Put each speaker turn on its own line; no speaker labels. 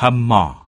hầm mỏ